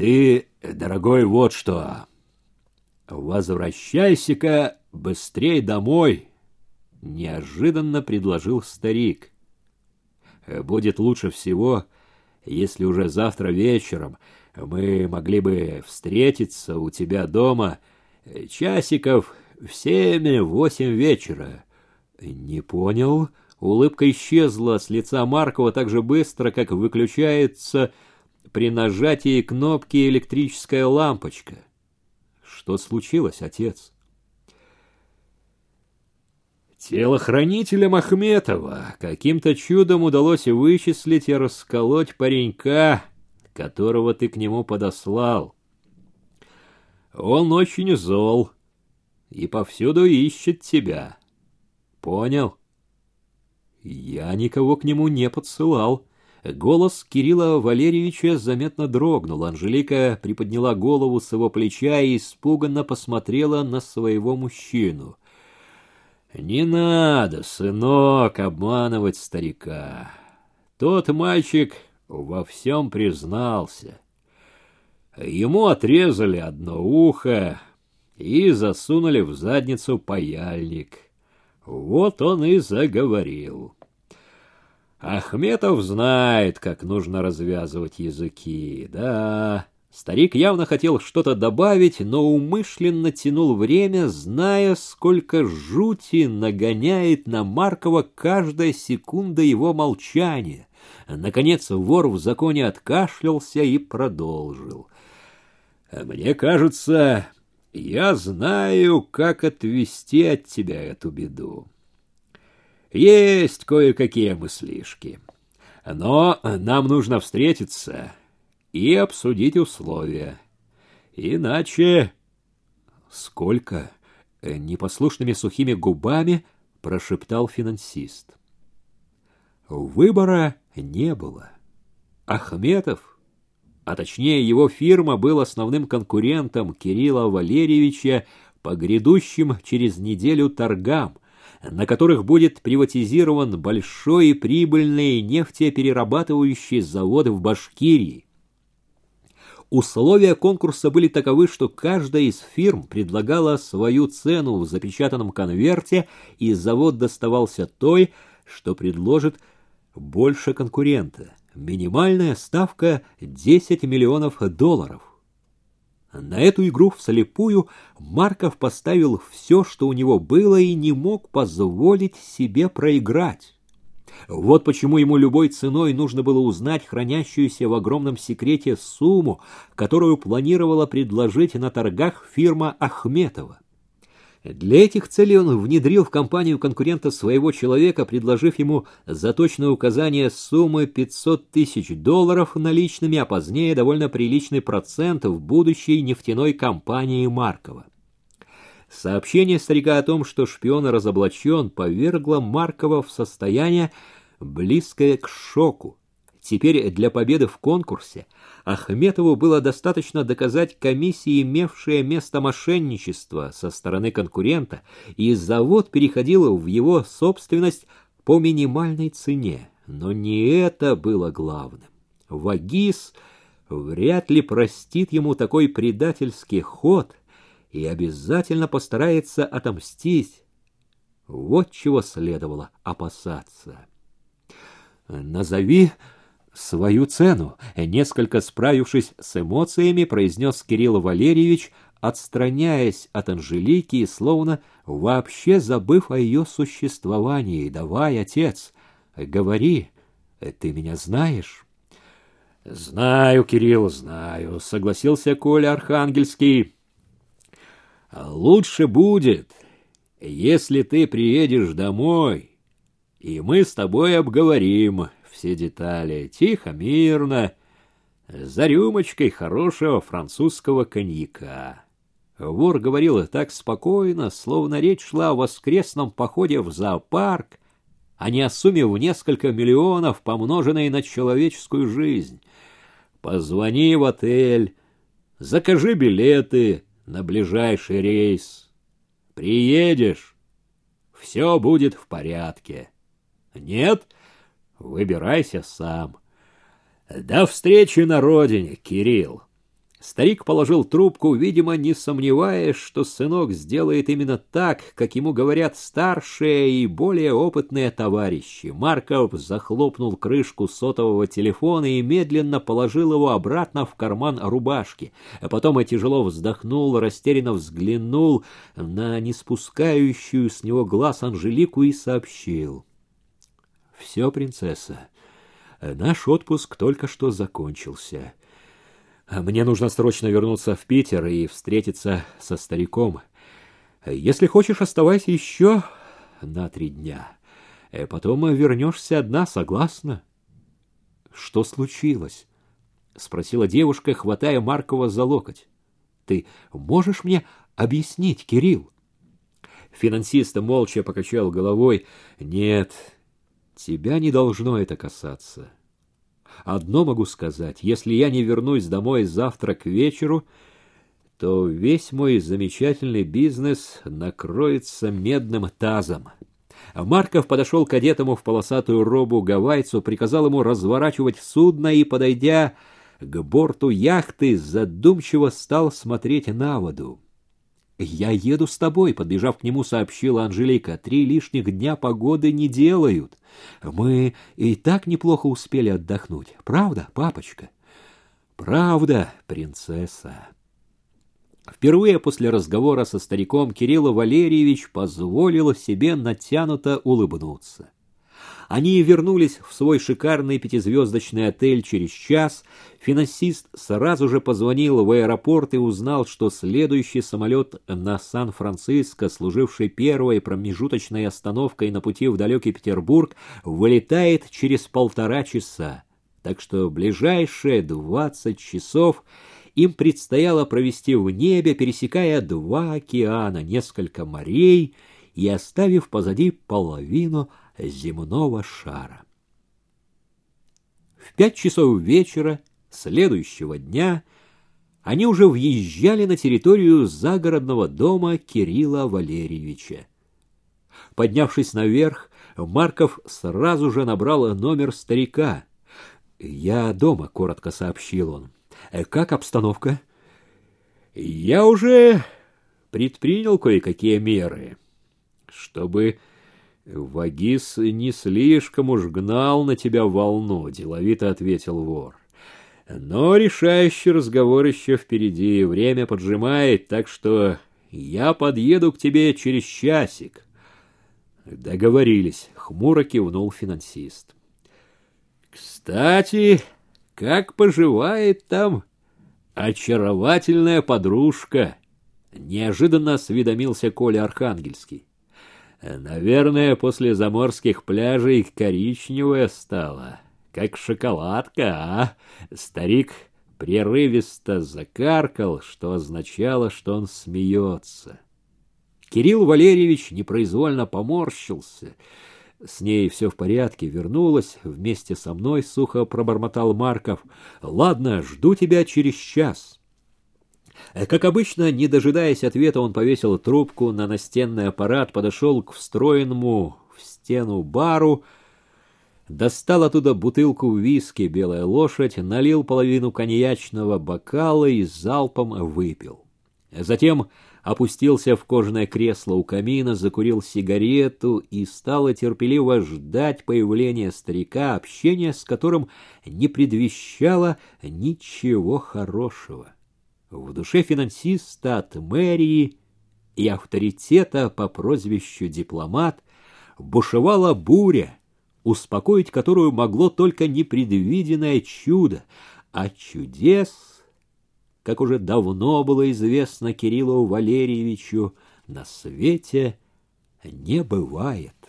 Ты, дорогой, вот что. Возвращайся-ка быстрей домой, неожиданно предложил старик. Будет лучше всего, если уже завтра вечером мы могли бы встретиться у тебя дома часиков в семь-восемь вечера. Не понял? Улыбка исчезла с лица Маркова так же быстро, как выключается при нажатии кнопки электрическая лампочка. Что случилось, отец? Телохранителя Махметова каким-то чудом удалось вычислить и расколоть паренька, которого ты к нему подослал. Он очень зол и повсюду ищет тебя. Понял? Я никого к нему не подсылал. Голос Кирилла Валерьевича заметно дрогнул. Анжелика приподняла голову с его плеча и испуганно посмотрела на своего мужчину. «Не надо, сынок, обманывать старика. Тот мальчик во всем признался. Ему отрезали одно ухо и засунули в задницу паяльник. Вот он и заговорил. Ахметов знает, как нужно развязывать языки, да... Старик явно хотел что-то добавить, но умышленно тянул время, зная, сколько жути нагоняет на Маркова каждая секунда его молчания. Наконец вор в законе откашлялся и продолжил. «Мне кажется, я знаю, как отвести от тебя эту беду. Есть кое-какие мыслишки, но нам нужно встретиться» и обсудить условия. Иначе... Сколько? Э, непослушными сухими губами прошептал финансист. Выбора не было. Ахметов, а точнее его фирма, был основным конкурентом Кирилла Валерьевича по грядущим через неделю торгам, на которых будет приватизирован большой и прибыльный нефтеперерабатывающий завод в Башкирии. Условия конкурса были таковы, что каждая из фирм предлагала свою цену в запечатанном конверте, и завод доставался той, что предложит больше конкурента. Минимальная ставка 10 миллионов долларов. На эту игру вслепую Марков поставил все, что у него было, и не мог позволить себе проиграть. Вот почему ему любой ценой нужно было узнать хранящуюся в огромном секрете сумму, которую планировала предложить на торгах фирма Ахметова. Для этих целей он внедрил в компанию конкурента своего человека, предложив ему за точное указание суммы 500 тысяч долларов наличными, а позднее довольно приличный процент в будущей нефтяной компании Маркова. Сообщение старика о том, что шпион разоблачен, повергло Маркова в состояние, близкое к шоку. Теперь для победы в конкурсе Ахметову было достаточно доказать комиссии, имевшее место мошенничество со стороны конкурента, и завод переходил в его собственность по минимальной цене. Но не это было главным. Вагис вряд ли простит ему такой предательский ход и обязательно постарается отомстить. Вот чего следовало опасаться. «Назови свою цену», — несколько справившись с эмоциями, произнес Кирилл Валерьевич, отстраняясь от Анжелики и словно вообще забыв о ее существовании. «Давай, отец, говори, ты меня знаешь?» «Знаю, Кирилл, знаю», — согласился Коля Архангельский. «Лучше будет, если ты приедешь домой и мы с тобой обговорим все детали, тихо, мирно, за рюмочкой хорошего французского коньяка. Вор говорил так спокойно, словно речь шла о воскресном походе в зоопарк, а не о сумме в несколько миллионов, помноженной на человеческую жизнь. Позвони в отель, закажи билеты на ближайший рейс. Приедешь, все будет в порядке. Нет? Выбирайся сам. До встречи на родине, Кирилл. Старик положил трубку, видимо, не сомневаясь, что сынок сделает именно так, как ему говорят старшие и более опытные товарищи. Марков захлопнул крышку сотового телефона и медленно положил его обратно в карман рубашки. А потом тяжело вздохнул, растерянно взглянул на не спускающую с него глаз Анжелику и сообщил. «Все, принцесса, наш отпуск только что закончился». Мне нужно срочно вернуться в Питер и встретиться со стариком. Если хочешь, оставайся еще на три дня. Э, потом вернешься одна, согласна? Что случилось? Спросила девушка, хватая Маркова за локоть. Ты можешь мне объяснить, Кирилл? Финансист молча покачал головой. Нет, тебя не должно это касаться. Одно могу сказать, если я не вернусь домой завтра к вечеру, то весь мой замечательный бизнес накроется медным тазом. Марков подошел к одетому в полосатую робу гавайцу, приказал ему разворачивать судно и, подойдя к борту яхты, задумчиво стал смотреть на воду. «Я еду с тобой», — подбежав к нему, сообщила Анжелика. «Три лишних дня погоды не делают. Мы и так неплохо успели отдохнуть. Правда, папочка?» «Правда, принцесса». Впервые после разговора со стариком Кирилл Валерьевич позволил себе натянуто улыбнуться. Они вернулись в свой шикарный пятизвездочный отель через час. Финансист сразу же позвонил в аэропорт и узнал, что следующий самолет на Сан-Франциско, служивший первой промежуточной остановкой на пути в далекий Петербург, вылетает через полтора часа. Так что ближайшие двадцать часов им предстояло провести в небе, пересекая два океана, несколько морей и оставив позади половину земного шара. В пять часов вечера следующего дня они уже въезжали на территорию загородного дома Кирилла Валерьевича. Поднявшись наверх, Марков сразу же набрал номер старика. «Я дома», — коротко сообщил он. «Как обстановка?» «Я уже предпринял кое-какие меры, чтобы Вагис не слишком уж гнал на тебя волну, деловито ответил вор. Но решающий разговор еще впереди, время поджимает, так что я подъеду к тебе через часик. Договорились, хмуро кивнул финансист. Кстати, как поживает там очаровательная подружка? Неожиданно осведомился Коля Архангельский. Наверное, после заморских пляжей коричневая стала, как шоколадка, а? Старик прерывисто закаркал, что означало, что он смеется. Кирилл Валерьевич непроизвольно поморщился. С ней все в порядке, вернулась вместе со мной, сухо пробормотал Марков. Ладно, жду тебя через час. Э, как обычно, не дожидаясь ответа, он повесил трубку на настенный аппарат, подошел к встроенному в стену бару, достал оттуда бутылку виски «Белая лошадь», налил половину коньячного бокала и залпом выпил. Затем опустился в кожаное кресло у камина, закурил сигарету и стал терпеливо ждать появления старика, общение с которым не предвещало ничего хорошего. В душе финансиста от мэрии и авторитета по прозвищу дипломат бушевала буря, успокоить которую могло только непредвиденное чудо, а чудес, как уже давно было известно Кириллу Валерьевичу, на свете не бывает.